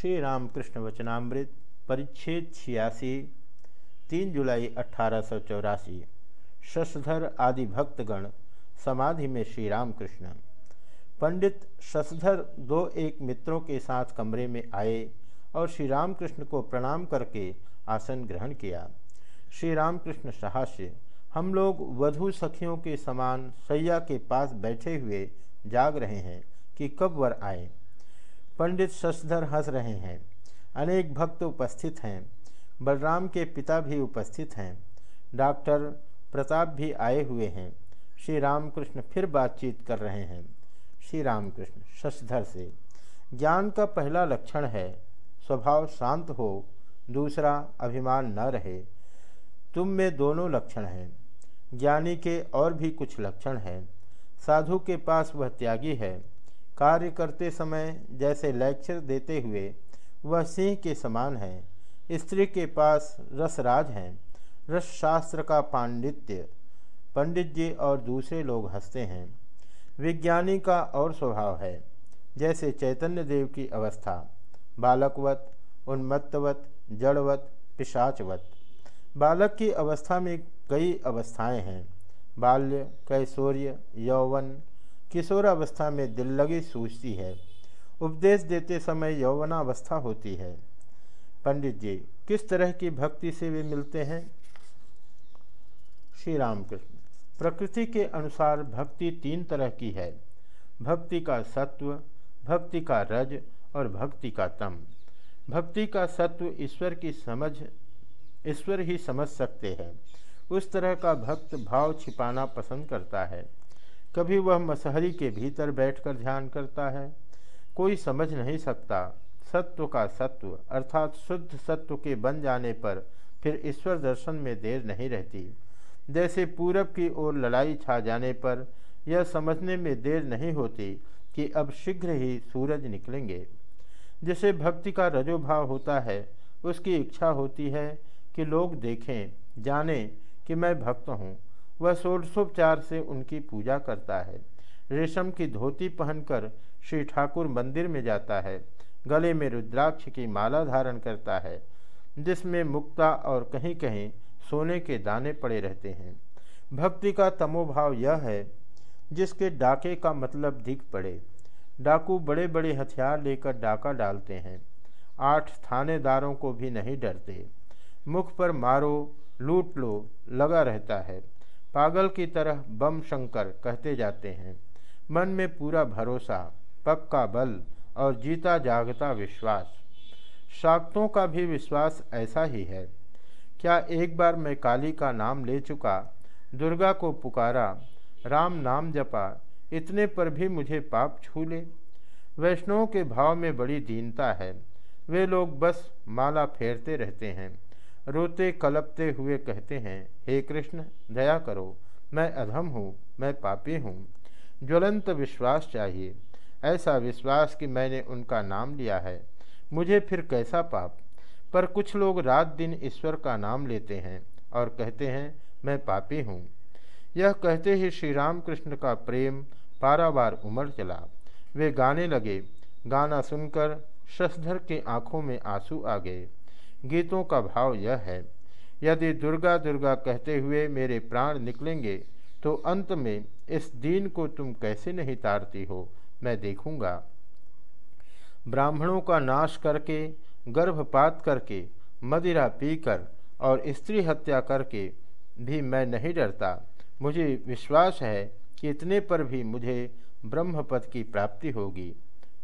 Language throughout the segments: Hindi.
श्री रामकृष्ण वचनामृत, परिच्छेद छियासी, तीन जुलाई अठारह सौ चौरासी, शशधर आदि भक्तगण, समाधि में श्री रामकृष्ण। पंडित शशधर दो एक मित्रों के साथ कमरे में आए और श्री रामकृष्ण को प्रणाम करके आसन ग्रहण किया। श्री रामकृष्ण सहास्य, हम लोग वधु सखियों के समान सैया के पास बैठे हुए जाग रहे हैं कि कब वर आए? पंडित शशधर हंस रहे हैं। अनेक भक्त उपस्थित हैं। बलराम के पिता भी उपस्थित हैं। डॉक्टर प्रताप भी आए हुए हैं। श्री रामकृष्ण फिर बातचीत कर रहे हैं। श्री रामकृष्ण, शशधर से, ज्ञान का पहला लक्षण है, स्वभाव शांत हो, दूसरा अभिमान न रहे। तुम में दोनों लक्षण हैं। ज्ञानी के और भी कुछ लक्षण हैं। साधु के पास वह त्यागी है। कार्य करते समय जैसे लेक्चर देते हुए वह सिंह के समान है, स्त्री के पास रसराज हैं रस शास्त्र का पांडित्य, पंडित जी और दूसरे लोग हँसते हैं। विज्ञानी का और स्वभाव है, जैसे चैतन्य देव की अवस्था, बालकवत, उन्मत्तवत, जड़वत, पिशाचवत। बालक की अवस्था में कई अवस्थाएँ हैं, बाल्य कैशोर्य यौवन किशोरावस्था में दिल लगी सूझती है। उपदेश देते समय यौवनावस्था होती है। पंडित जी, किस तरह की भक्ति से वे मिलते हैं? श्री रामकृष्ण, प्रकृति के अनुसार भक्ति तीन तरह की है। भक्ति का सत्व, भक्ति का रज और भक्ति का तम। भक्ति का सत्व ईश्वर की समझ, ईश्वर ही समझ सकते हैं। उस तरह का भक्त भाव छिपाना पसंद करता है। कभी वह मसहरी के भीतर बैठकर ध्यान करता है। कोई समझ नहीं सकता। सत्व का सत्व, अर्थात शुद्ध सत्व के बन जाने पर फिर ईश्वर दर्शन में देर नहीं रहती। जैसे पूरब की ओर लड़ाई छा जाने पर यह समझने में देर नहीं होती कि अब शीघ्र ही सूरज निकलेंगे। जिसे भक्ति का रजोभाव होता है, उसकी इच्छा होती है कि लोग देखें, जाने कि मैं भक्त हूँ। वह षोडशोपचार से उनकी पूजा करता है। रेशम की धोती पहनकर श्री ठाकुर मंदिर में जाता है। गले में रुद्राक्ष की माला धारण करता है, जिसमें मुक्ता और कहीं कहीं सोने के दाने पड़े रहते हैं। भक्ति का तमोभाव यह है, जिसके डाके का मतलब दिख पड़े। डाकू बड़े बड़े हथियार लेकर डाका डालते हैं। आठ थानेदारों को भी नहीं डरते। मुख पर मारो, लूट लो, लगा रहता है। पागल की तरह बम शंकर कहते जाते हैं। मन में पूरा भरोसा, पक्का बल और जीता जागता विश्वास। शाक्तों का भी विश्वास ऐसा ही है। क्या एक बार मैं काली का नाम ले चुका, दुर्गा को पुकारा, राम नाम जपा, इतने पर भी मुझे पाप छू ले वैष्णवों के भाव में बड़ी दीनता है। वे लोग बस माला फेरते रहते हैं। रोते कलपते हुए कहते हैं, हे कृष्ण, दया करो, मैं अधम हूँ, मैं पापी हूँ। ज्वलंत विश्वास चाहिए। ऐसा विश्वास कि मैंने उनका नाम लिया है। मुझे फिर कैसा पाप? पर कुछ लोग रात दिन ईश्वर का नाम लेते हैं और कहते हैं, मैं पापी हूँ। यह कहते ही श्री रामकृष्ण का प्रेम पारावार उमड़ चला। वे गाने लगे। गाना सुनकर शशधर की आँखों में आँसू आ गए। गीतों का भाव यह है, यदि दुर्गा दुर्गा कहते हुए मेरे प्राण निकलेंगे तो अंत में इस दीन को तुम कैसे नहीं तारती हो, मैं देखूँगा। ब्राह्मणों का नाश करके, गर्भपात करके, मदिरा पीकर और स्त्री हत्या करके भी मैं नहीं डरता। मुझे विश्वास है कि इतने पर भी मुझे ब्रह्मपद की प्राप्ति होगी।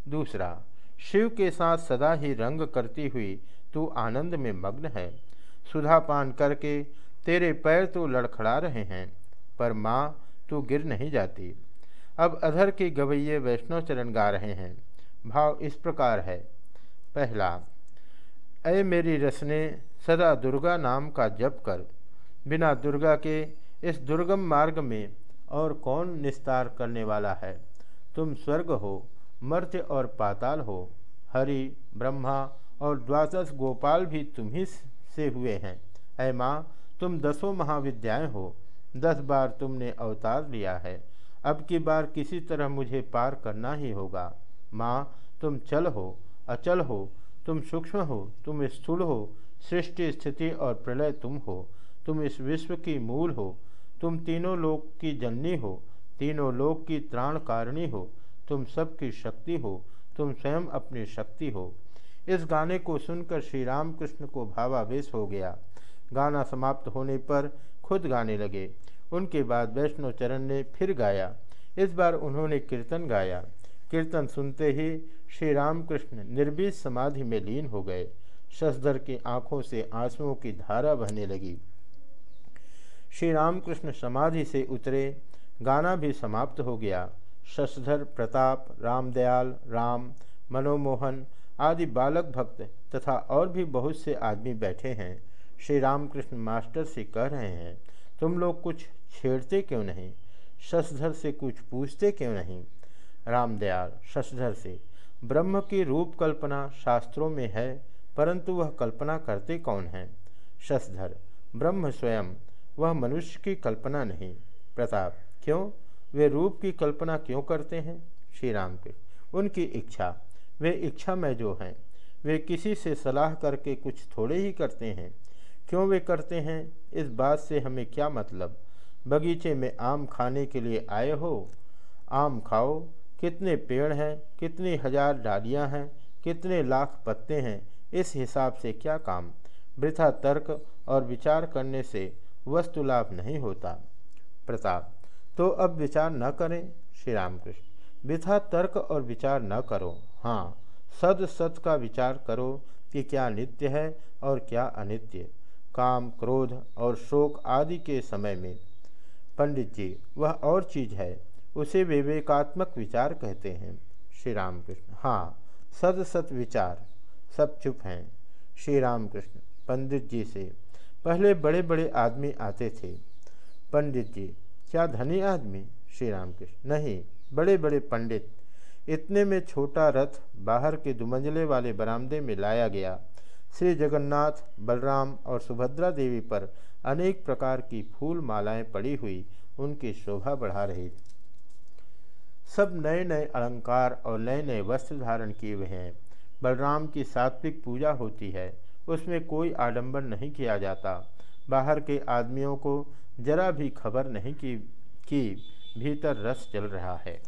दूसरा, शिव के साथ सदा ही रंग करती हुई तू आनंद में मग्न है। सुधा पान करके तेरे पैर तो लड़खड़ा रहे हैं, पर माँ, तू गिर नहीं जाती। अब अधर के गवैये वैष्णव चरण गा रहे हैं। भाव इस प्रकार है। पहला अय मेरी रसने सदा दुर्गा नाम का जप कर। बिना दुर्गा के इस दुर्गम मार्ग में और कौन निस्तार करने वाला है? तुम स्वर्ग हो, मर्त्य और पाताल हो। हरि, ब्रह्मा और द्वादश गोपाल भी तुम ही से हुए हैं। ऐ माँ, तुम दसों महाविद्याएँ हो। दस बार तुमने अवतार लिया है। अब की बार किसी तरह मुझे पार करना ही होगा। माँ, तुम चल हो, अचल हो, तुम सूक्ष्म हो, तुम स्थूल हो, सृष्टि स्थिति और प्रलय तुम हो, तुम इस विश्व की मूल हो, तुम तीनों लोक की जननी हो, तीनों लोक की त्राण कारिणी हो, तुम सबकी शक्ति हो, तुम स्वयं अपनी शक्ति हो। इस गाने को सुनकर श्री रामकृष्ण को भावावेश हो गया। गाना समाप्त होने पर खुद गाने लगे। उनके बाद वैष्णव चरण ने फिर गाया। इस बार उन्होंने कीर्तन गाया। कीर्तन सुनते ही श्री रामकृष्ण निर्बीज समाधि में लीन हो गए। शशधर की आँखों से आंसुओं की धारा बहने लगी। श्री रामकृष्ण समाधि से उतरे। गाना भी समाप्त हो गया। शशधर प्रताप, रामदयाल, राम, मनोमोहन आदि बालक भक्त तथा और भी बहुत से आदमी बैठे हैं। श्री रामकृष्ण मास्टर से कह रहे हैं, तुम लोग कुछ छेड़ते क्यों नहीं? शशधर से कुछ पूछते क्यों नहीं? रामदयाल शशधर से, ब्रह्म की रूप कल्पना शास्त्रों में है, परंतु वह कल्पना करते कौन है? शशधर, ब्रह्म स्वयं, वह मनुष्य की कल्पना नहीं। प्रताप, क्यों? वे रूप की कल्पना क्यों करते हैं? श्री राम के उनकी इच्छा वे इच्छा में जो हैं, वे किसी से सलाह करके कुछ थोड़े ही करते हैं। क्यों वे करते हैं? इस बात से हमें क्या मतलब? बगीचे में आम खाने के लिए आए हो? आम खाओ। कितने पेड़ हैं? कितनी हज़ार डालियाँ हैं? कितने लाख पत्ते हैं? इस हिसाब से क्या काम? वृथा तर्क और विचार करने से वस्तु लाभ नहीं होता। प्रताप तो अब विचार न करें। श्री रामकृष्ण, वृथा तर्क और विचार न करो। हाँ सद सत का विचार करो कि क्या नित्य है और क्या अनित्य, काम, क्रोध और शोक आदि के समय में। पंडित जी, वह और चीज़ है, उसे विवेकात्मक विचार कहते हैं। श्री रामकृष्ण हाँ सद सत विचार, सब चुप हैं। श्री रामकृष्ण पंडित जी से, पहले बड़े बड़े आदमी आते थे। पंडित जी, क्या धनी आदमी? श्री राम कृष्ण नहीं बड़े बड़े पंडित इतने में छोटा रथ बाहर के दुमंजले वाले बरामदे में लाया गया। श्री जगन्नाथ, बलराम और सुभद्रा देवी पर अनेक प्रकार की फूल मालाएँ पड़ी हुई उनकी शोभा बढ़ा रही। सब नए नए अलंकार और नए नए वस्त्र धारण किए हुए हैं। बलराम की सात्विक पूजा होती है, उसमें कोई आडंबर नहीं किया जाता। बाहर के आदमियों को जरा भी खबर नहीं की, कि भीतर रस चल रहा है।